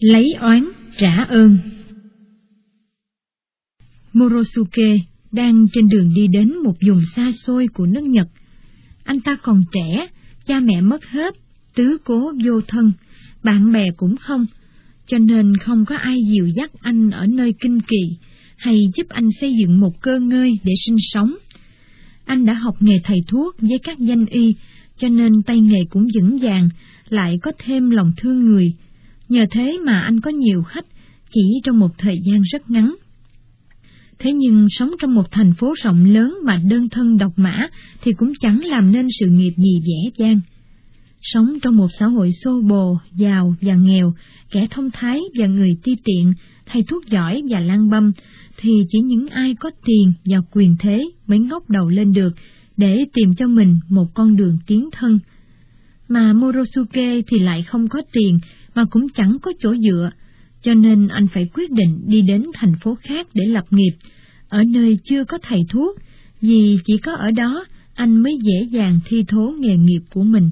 Lấy oán trả ơn Morosuke đang trên đường đi đến một vùng xa xôi của nước Nhật. Anh ta còn trẻ, cha mẹ mất hết, tứ cố vô thân, bạn bè cũng không, cho nên không có ai dìu dắt anh ở nơi kinh kỳ hay giúp anh xây dựng một cơ ngơi để sinh sống. Anh đã học nghề thầy thuốc với các danh y, cho nên tay nghề cũng vững vàng, lại có thêm lòng thương người. Nhờ thế mà anh có nhiều khách, chỉ trong một thời gian rất ngắn. Thế nhưng sống trong một thành phố rộng lớn mà đơn thân độc mã thì cũng chẳng làm nên sự nghiệp gì dễ dàng. Sống trong một xã hội xô bồ, giàu và nghèo, kẻ thông thái và người ti tiện, thầy thuốc giỏi và lang băm, thì chỉ những ai có tiền và quyền thế mới ngóc đầu lên được để tìm cho mình một con đường tiến thân. Mà Morosuke thì lại không có tiền mà cũng chẳng có chỗ dựa, cho nên anh phải quyết định đi đến thành phố khác để lập nghiệp, ở nơi chưa có thầy thuốc, vì chỉ có ở đó anh mới dễ dàng thi thố nghề nghiệp của mình.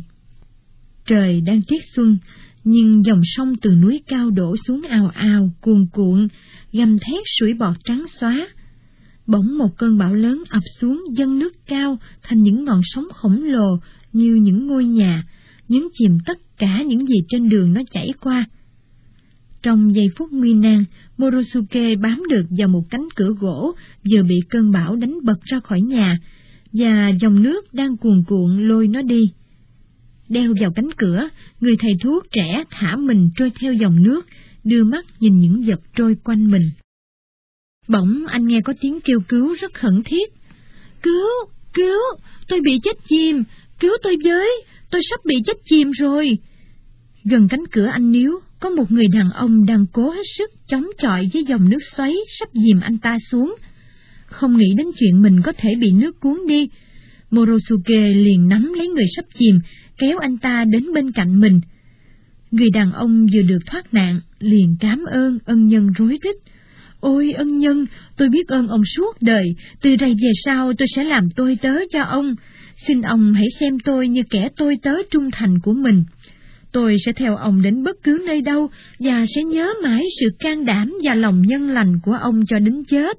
Trời đang tiết xuân, nhưng dòng sông từ núi cao đổ xuống ào ào, cuồn cuộn, gầm thét sủi bọt trắng xóa. Bỗng một cơn bão lớn ập xuống dâng nước cao thành những ngọn sóng khổng lồ như những ngôi nhà, nhấn chìm tất cả những gì trên đường nó chảy qua. Trong giây phút nguy nan, Morosuke bám được vào một cánh cửa gỗ vừa bị cơn bão đánh bật ra khỏi nhà, và dòng nước đang cuồn cuộn lôi nó đi. Đeo vào cánh cửa, người thầy thuốc trẻ thả mình trôi theo dòng nước, đưa mắt nhìn những vật trôi quanh mình. Bỗng anh nghe có tiếng kêu cứu rất khẩn thiết. Cứu, cứu, tôi bị chết chìm, cứu tôi với, tôi sắp bị chết chìm rồi. Gần cánh cửa anh níu, có một người đàn ông đang cố hết sức chống chọi với dòng nước xoáy sắp dìm anh ta xuống. Không nghĩ đến chuyện mình có thể bị nước cuốn đi, Morosuke liền nắm lấy người sắp chìm, kéo anh ta đến bên cạnh mình. Người đàn ông vừa được thoát nạn, liền cảm ơn ân nhân rối rít. Ôi ân nhân, tôi biết ơn ông suốt đời, từ đây về sau tôi sẽ làm tôi tớ cho ông. Xin ông hãy xem tôi như kẻ tôi tớ trung thành của mình. Tôi sẽ theo ông đến bất cứ nơi đâu và sẽ nhớ mãi sự can đảm và lòng nhân lành của ông cho đến chết.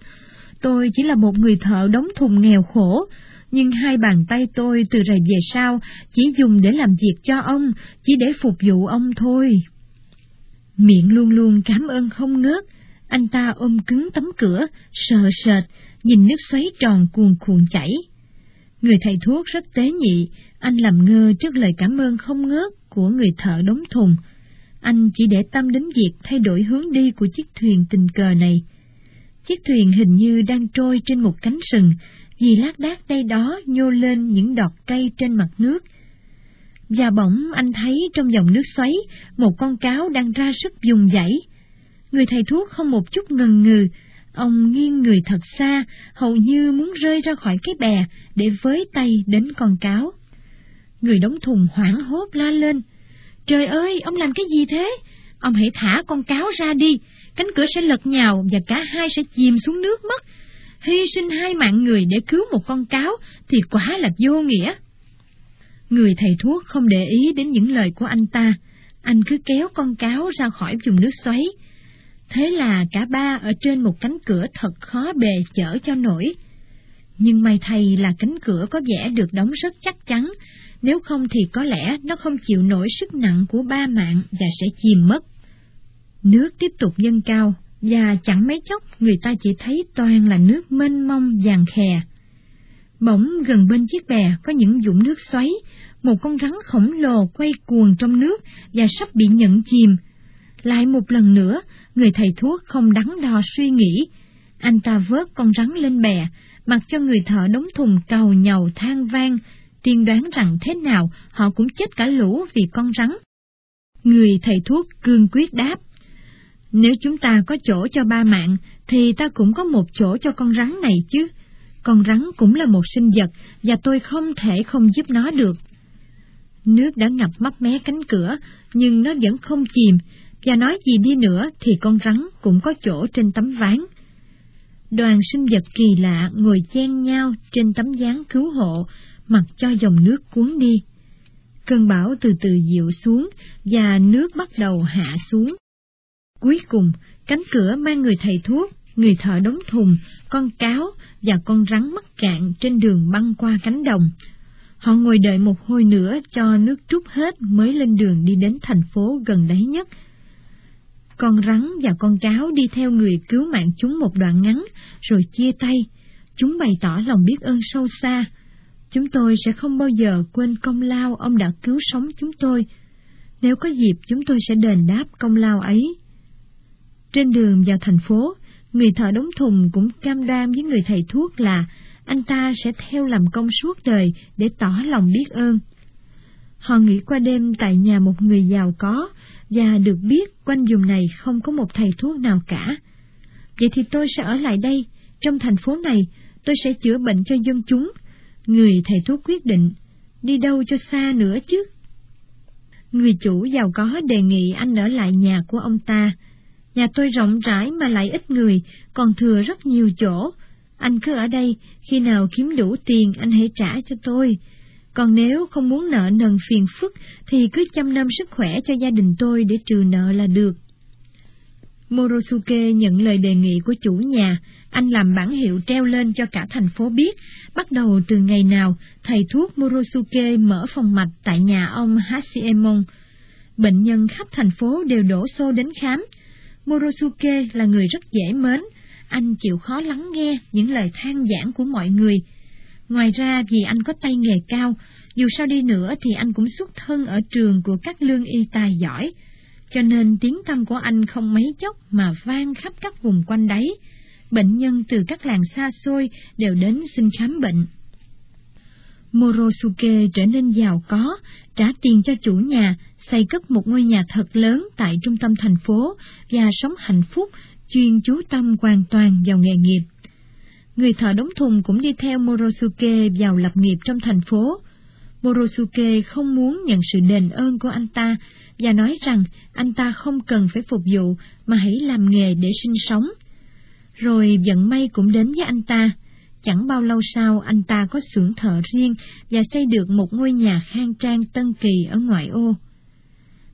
Tôi chỉ là một người thợ đóng thùng nghèo khổ, nhưng hai bàn tay tôi từ rày về sau chỉ dùng để làm việc cho ông, chỉ để phục vụ ông thôi. Miệng luôn luôn cảm ơn không ngớt, anh ta ôm cứng tấm cửa, sợ sệt, nhìn nước xoáy tròn cuồn cuộn chảy. Người thầy thuốc rất tế nhị, anh làm ngơ trước lời cảm ơn không ngớt của người thợ đóng thùng. Anh chỉ để tâm đến việc thay đổi hướng đi của chiếc thuyền tình cờ này. Chiếc thuyền hình như đang trôi trên một cánh rừng, vì lác đác đây đó nhô lên những đọt cây trên mặt nước. Và bỗng anh thấy trong dòng nước xoáy, một con cáo đang ra sức dùng dãy. Người thầy thuốc không một chút ngần ngừ, ông nghiêng người thật xa, hầu như muốn rơi ra khỏi cái bè để với tay đến con cáo. Người đóng thùng hoảng hốt la lên. Trời ơi, ông làm cái gì thế? Ông hãy thả con cáo ra đi, cánh cửa sẽ lật nhào và cả hai sẽ chìm xuống nước mất hy sinh hai mạng người để cứu một con cáo thì quá là vô nghĩa. Người thầy thuốc không để ý đến những lời của anh ta, anh cứ kéo con cáo ra khỏi vùng nước xoáy. Thế là cả ba ở trên một cánh cửa thật khó bề chở cho nổi. Nhưng may thay là cánh cửa có vẻ được đóng rất chắc chắn, nếu không thì có lẽ nó không chịu nổi sức nặng của ba mạng và sẽ chìm mất. Nước tiếp tục dâng cao, và chẳng mấy chốc người ta chỉ thấy toàn là nước mênh mông vàng khè. Bỗng gần bên chiếc bè có những dũng nước xoáy, một con rắn khổng lồ quay cuồng trong nước và sắp bị nhận chìm. Lại một lần nữa, người thầy thuốc không đắn đo suy nghĩ. Anh ta vớt con rắn lên bè, mặc cho người thợ đóng thùng cầu nhầu than vang, tiên đoán rằng thế nào họ cũng chết cả lũ vì con rắn. Người thầy thuốc cương quyết đáp. Nếu chúng ta có chỗ cho ba mạng, thì ta cũng có một chỗ cho con rắn này chứ. Con rắn cũng là một sinh vật, và tôi không thể không giúp nó được. Nước đã ngập mắt mé cánh cửa, nhưng nó vẫn không chìm, và nói gì đi nữa thì con rắn cũng có chỗ trên tấm ván. Đoàn sinh vật kỳ lạ ngồi chen nhau trên tấm ván cứu hộ, mặc cho dòng nước cuốn đi. Cơn bão từ từ dịu xuống và nước bắt đầu hạ xuống. Cuối cùng, cánh cửa mang người thầy thuốc, người thợ đóng thùng, con cáo và con rắn mắc cạn trên đường băng qua cánh đồng. Họ ngồi đợi một hồi nữa cho nước trút hết mới lên đường đi đến thành phố gần đấy nhất. Con rắn và con cáo đi theo người cứu mạng chúng một đoạn ngắn, rồi chia tay. Chúng bày tỏ lòng biết ơn sâu xa. Chúng tôi sẽ không bao giờ quên công lao ông đã cứu sống chúng tôi. Nếu có dịp chúng tôi sẽ đền đáp công lao ấy. Trên đường vào thành phố, người thợ đóng thùng cũng cam đoan với người thầy thuốc là anh ta sẽ theo làm công suốt đời để tỏ lòng biết ơn. Họ nghỉ qua đêm tại nhà một người giàu có và được biết quanh vùng này không có một thầy thuốc nào cả. Vậy thì tôi sẽ ở lại đây, trong thành phố này, tôi sẽ chữa bệnh cho dân chúng. Người thầy thuốc quyết định, đi đâu cho xa nữa chứ? Người chủ giàu có đề nghị anh ở lại nhà của ông ta. Nhà tôi rộng rãi mà lại ít người, còn thừa rất nhiều chỗ. Anh cứ ở đây, khi nào kiếm đủ tiền anh hãy trả cho tôi. Còn nếu không muốn nợ nần phiền phức thì cứ chăm nom sức khỏe cho gia đình tôi để trừ nợ là được. Morosuke nhận lời đề nghị của chủ nhà, anh làm bản hiệu treo lên cho cả thành phố biết, bắt đầu từ ngày nào thầy thuốc Morosuke mở phòng mạch tại nhà ông Hashiemon. Bệnh nhân khắp thành phố đều đổ xô đến khám. Morosuke là người rất dễ mến, anh chịu khó lắng nghe những lời than giảng của mọi người. Ngoài ra vì anh có tay nghề cao, dù sao đi nữa thì anh cũng xuất thân ở trường của các lương y tài giỏi, cho nên tiếng tâm của anh không mấy chốc mà vang khắp các vùng quanh đấy. Bệnh nhân từ các làng xa xôi đều đến xin khám bệnh. Morosuke trở nên giàu có, trả tiền cho chủ nhà, xây cất một ngôi nhà thật lớn tại trung tâm thành phố và sống hạnh phúc, chuyên chú tâm hoàn toàn vào nghề nghiệp. Người thợ đóng thùng cũng đi theo Morosuke vào lập nghiệp trong thành phố. Morosuke không muốn nhận sự đền ơn của anh ta và nói rằng anh ta không cần phải phục vụ mà hãy làm nghề để sinh sống. Rồi vận may cũng đến với anh ta. Chẳng bao lâu sau anh ta có xưởng thợ riêng và xây được một ngôi nhà khang trang tân kỳ ở ngoại ô.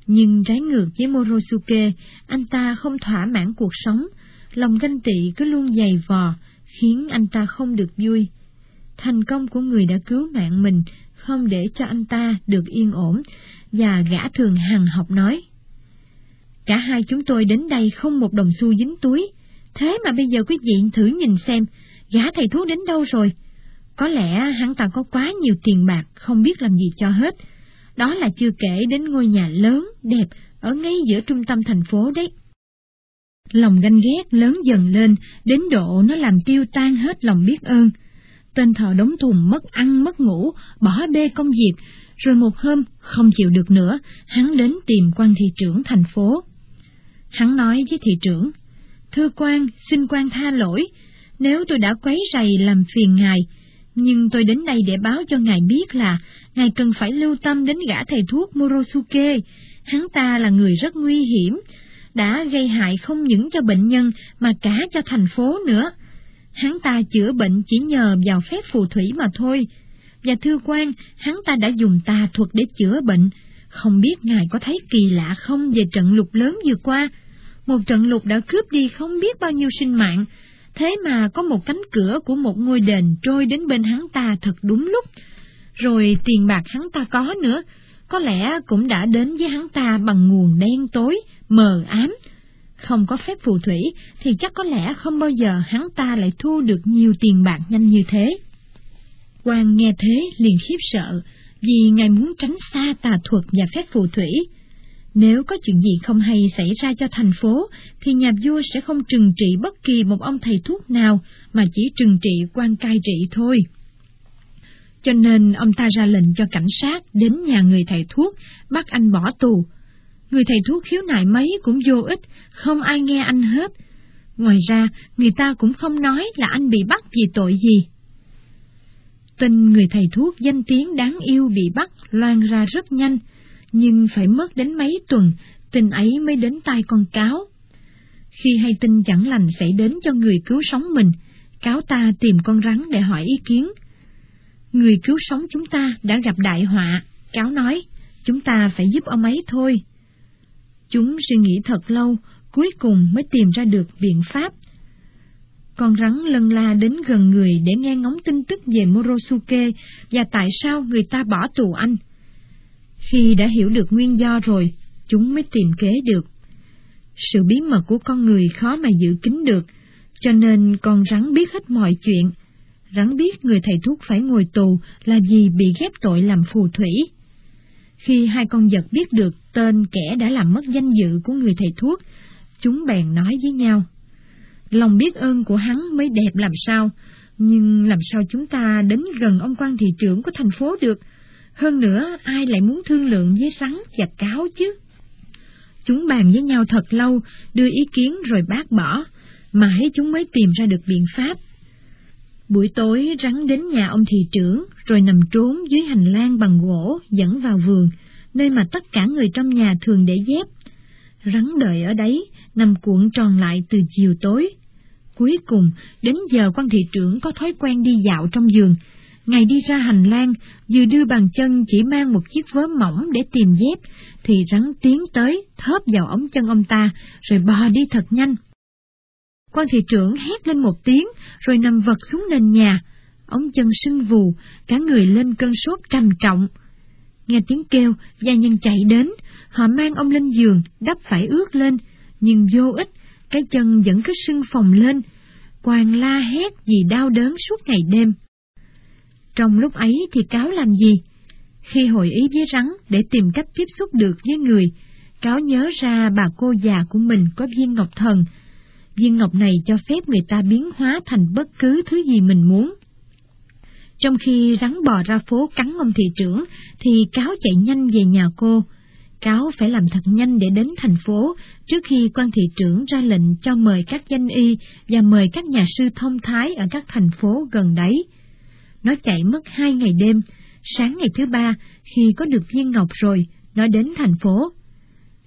Nhưng trái ngược với Morosuke, anh ta không thỏa mãn cuộc sống, lòng ganh tị cứ luôn dày vò, khiến anh ta không được vui. Thành công của người đã cứu mạng mình không để cho anh ta được yên ổn, và gã thường hằng học nói. Cả hai chúng tôi đến đây không một đồng xu dính túi, thế mà bây giờ quý vị thử nhìn xem, gã thầy thuốc đến đâu rồi? Có lẽ hắn ta có quá nhiều tiền bạc, không biết làm gì cho hết. Đó là chưa kể đến ngôi nhà lớn, đẹp, ở ngay giữa trung tâm thành phố đấy. Lòng ganh ghét lớn dần lên, đến độ nó làm tiêu tan hết lòng biết ơn. Tên thợ đóng thùng mất ăn mất ngủ, bỏ bê công việc, rồi một hôm, không chịu được nữa, hắn đến tìm quan thị trưởng thành phố. Hắn nói với thị trưởng, Thưa quan, xin quan tha lỗi, nếu tôi đã quấy rầy làm phiền ngài, nhưng tôi đến đây để báo cho ngài biết là ngài cần phải lưu tâm đến gã thầy thuốc Morosuke, hắn ta là người rất nguy hiểm, đã gây hại không những cho bệnh nhân mà cả cho thành phố nữa. Hắn ta chữa bệnh chỉ nhờ vào phép phù thủy mà thôi. Và thưa quan, hắn ta đã dùng tà thuật để chữa bệnh. Không biết ngài có thấy kỳ lạ không về trận lục lớn vừa qua? Một trận lục đã cướp đi không biết bao nhiêu sinh mạng. Thế mà có một cánh cửa của một ngôi đền trôi đến bên hắn ta thật đúng lúc. Rồi tiền bạc hắn ta có nữa, có lẽ cũng đã đến với hắn ta bằng nguồn đen tối, mờ ám. Không có phép phù thủy thì chắc có lẽ không bao giờ hắn ta lại thu được nhiều tiền bạc nhanh như thế. Quan nghe thế liền khiếp sợ, vì ngài muốn tránh xa tà thuật và phép phù thủy. Nếu có chuyện gì không hay xảy ra cho thành phố, thì nhà vua sẽ không trừng trị bất kỳ một ông thầy thuốc nào, mà chỉ trừng trị quan cai trị thôi. Cho nên ông ta ra lệnh cho cảnh sát đến nhà người thầy thuốc, bắt anh bỏ tù. Người thầy thuốc khiếu nại mấy cũng vô ích, không ai nghe anh hết. Ngoài ra, người ta cũng không nói là anh bị bắt vì tội gì. Tin người thầy thuốc danh tiếng đáng yêu bị bắt loan ra rất nhanh, nhưng phải mất đến mấy tuần, tin ấy mới đến tai con cáo. Khi hay tin chẳng lành xảy đến cho người cứu sống mình, cáo ta tìm con rắn để hỏi ý kiến. Người cứu sống chúng ta đã gặp đại họa, cáo nói, chúng ta phải giúp ông ấy thôi. Chúng suy nghĩ thật lâu, cuối cùng mới tìm ra được biện pháp. Con rắn lân la đến gần người để nghe ngóng tin tức về Morosuke và tại sao người ta bỏ tù anh. Khi đã hiểu được nguyên do rồi, chúng mới tìm kế được. Sự bí mật của con người khó mà giữ kín được, cho nên con rắn biết hết mọi chuyện. Rắn biết người thầy thuốc phải ngồi tù là vì bị ghép tội làm phù thủy. Khi hai con vật biết được tên kẻ đã làm mất danh dự của người thầy thuốc, chúng bèn nói với nhau. Lòng biết ơn của hắn mới đẹp làm sao, nhưng làm sao chúng ta đến gần ông quan thị trưởng của thành phố được? Hơn nữa, ai lại muốn thương lượng với rắn và cáo chứ? Chúng bàn với nhau thật lâu, đưa ý kiến rồi bác bỏ, mãi chúng mới tìm ra được biện pháp. Buổi tối rắn đến nhà ông thị trưởng, rồi nằm trốn dưới hành lang bằng gỗ dẫn vào vườn, nơi mà tất cả người trong nhà thường để dép. Rắn đợi ở đấy, nằm cuộn tròn lại từ chiều tối. Cuối cùng, đến giờ quan thị trưởng có thói quen đi dạo trong giường. Ngày đi ra hành lang, vừa đưa bàn chân chỉ mang một chiếc vớ mỏng để tìm dép, thì rắn tiến tới, thớp vào ống chân ông ta, rồi bò đi thật nhanh. Quan thị trưởng hét lên một tiếng, rồi nằm vật xuống nền nhà. Ống chân sưng vù, cả người lên cơn sốt trầm trọng. Nghe tiếng kêu, gia nhân chạy đến, họ mang ông lên giường, đắp phải ướt lên, nhưng vô ích, cái chân vẫn cứ sưng phồng lên. Quan la hét vì đau đớn suốt ngày đêm. Trong lúc ấy thì cáo làm gì? Khi hội ý với rắn để tìm cách tiếp xúc được với người, cáo nhớ ra bà cô già của mình có viên ngọc thần. Viên ngọc này cho phép người ta biến hóa thành bất cứ thứ gì mình muốn. Trong khi rắn bò ra phố cắn ông thị trưởng, thì cáo chạy nhanh về nhà cô. Cáo phải làm thật nhanh để đến thành phố, trước khi quan thị trưởng ra lệnh cho mời các danh y và mời các nhà sư thông thái ở các thành phố gần đấy. Nó chạy mất hai ngày đêm, sáng ngày thứ ba, khi có được viên ngọc rồi, nó đến thành phố.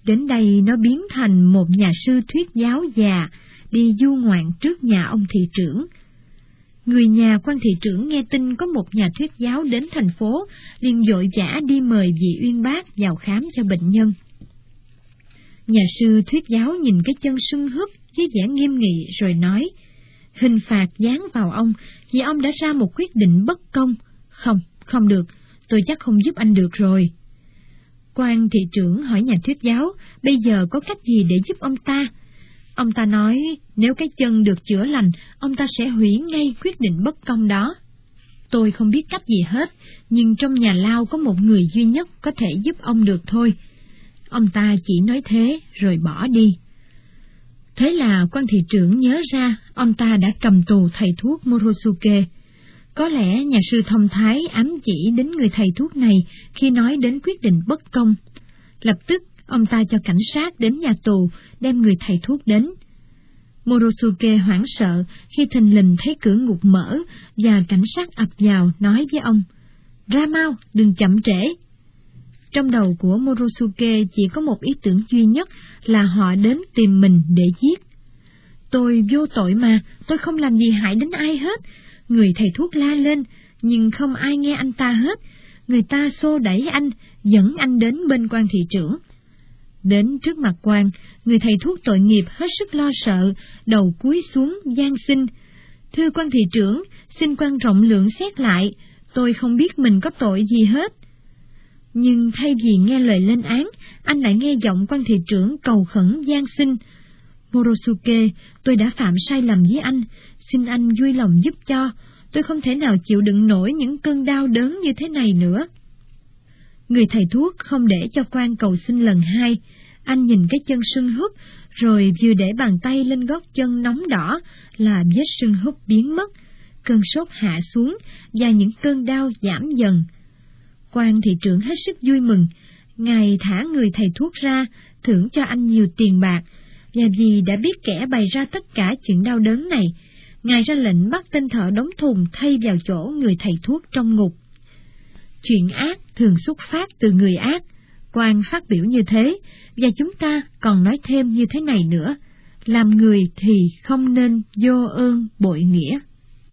Đến đây nó biến thành một nhà sư thuyết giáo già, đi du ngoạn trước nhà ông thị trưởng. Người nhà quan thị trưởng nghe tin có một nhà thuyết giáo đến thành phố, liền dội vã đi mời vị uyên bác vào khám cho bệnh nhân. Nhà sư thuyết giáo nhìn cái chân sưng húp với vẻ nghiêm nghị rồi nói, hình phạt dán vào ông vì ông đã ra một quyết định bất công. Không, không được, tôi chắc không giúp anh được rồi. Quan thị trưởng hỏi nhà thuyết giáo, bây giờ có cách gì để giúp ông ta? Ông ta nói, nếu cái chân được chữa lành, ông ta sẽ hủy ngay quyết định bất công đó. Tôi không biết cách gì hết, nhưng trong nhà lao có một người duy nhất có thể giúp ông được thôi. Ông ta chỉ nói thế, rồi bỏ đi. Thế là quan thị trưởng nhớ ra ông ta đã cầm tù thầy thuốc Morosuke. Có lẽ nhà sư thông thái ám chỉ đến người thầy thuốc này khi nói đến quyết định bất công. Lập tức ông ta cho cảnh sát đến nhà tù đem người thầy thuốc đến. Morosuke hoảng sợ khi thình lình thấy cửa ngục mở và cảnh sát ập vào nói với ông, ra mau, đừng chậm trễ. Trong đầu của Morosuke chỉ có một ý tưởng duy nhất là họ đến tìm mình để giết. Tôi vô tội mà, tôi không làm gì hại đến ai hết. Người thầy thuốc la lên, nhưng không ai nghe anh ta hết. Người ta xô đẩy anh, dẫn anh đến bên quan thị trưởng. Đến trước mặt quan, người thầy thuốc tội nghiệp hết sức lo sợ, đầu cúi xuống gian xin. Thưa quan thị trưởng, xin quan rộng lượng xét lại, tôi không biết mình có tội gì hết. Nhưng thay vì nghe lời lên án, anh lại nghe giọng quan thị trưởng cầu khẩn gian xin. Morosuke, tôi đã phạm sai lầm với anh, xin anh vui lòng giúp cho, tôi không thể nào chịu đựng nổi những cơn đau đớn như thế này nữa. Người thầy thuốc không để cho quan cầu xin lần hai, anh nhìn cái chân sưng húp, rồi vừa để bàn tay lên gót chân nóng đỏ là vết sưng húp biến mất, cơn sốt hạ xuống và những cơn đau giảm dần. Quan thị trưởng hết sức vui mừng, ngài thả người thầy thuốc ra, thưởng cho anh nhiều tiền bạc, và vì đã biết kẻ bày ra tất cả chuyện đau đớn này, ngài ra lệnh bắt tên thợ đóng thùng thay vào chỗ người thầy thuốc trong ngục. Chuyện ác thường xuất phát từ người ác, quan phát biểu như thế, và chúng ta còn nói thêm như thế này nữa, làm người thì không nên vô ơn bội nghĩa.